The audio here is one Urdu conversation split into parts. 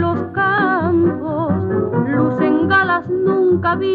لوگ گالس نو کا بھی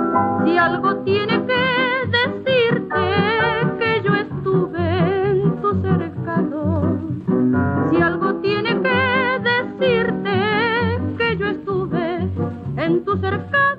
سیال گوتی نے کہ سیرتے کا دیر دے جور کا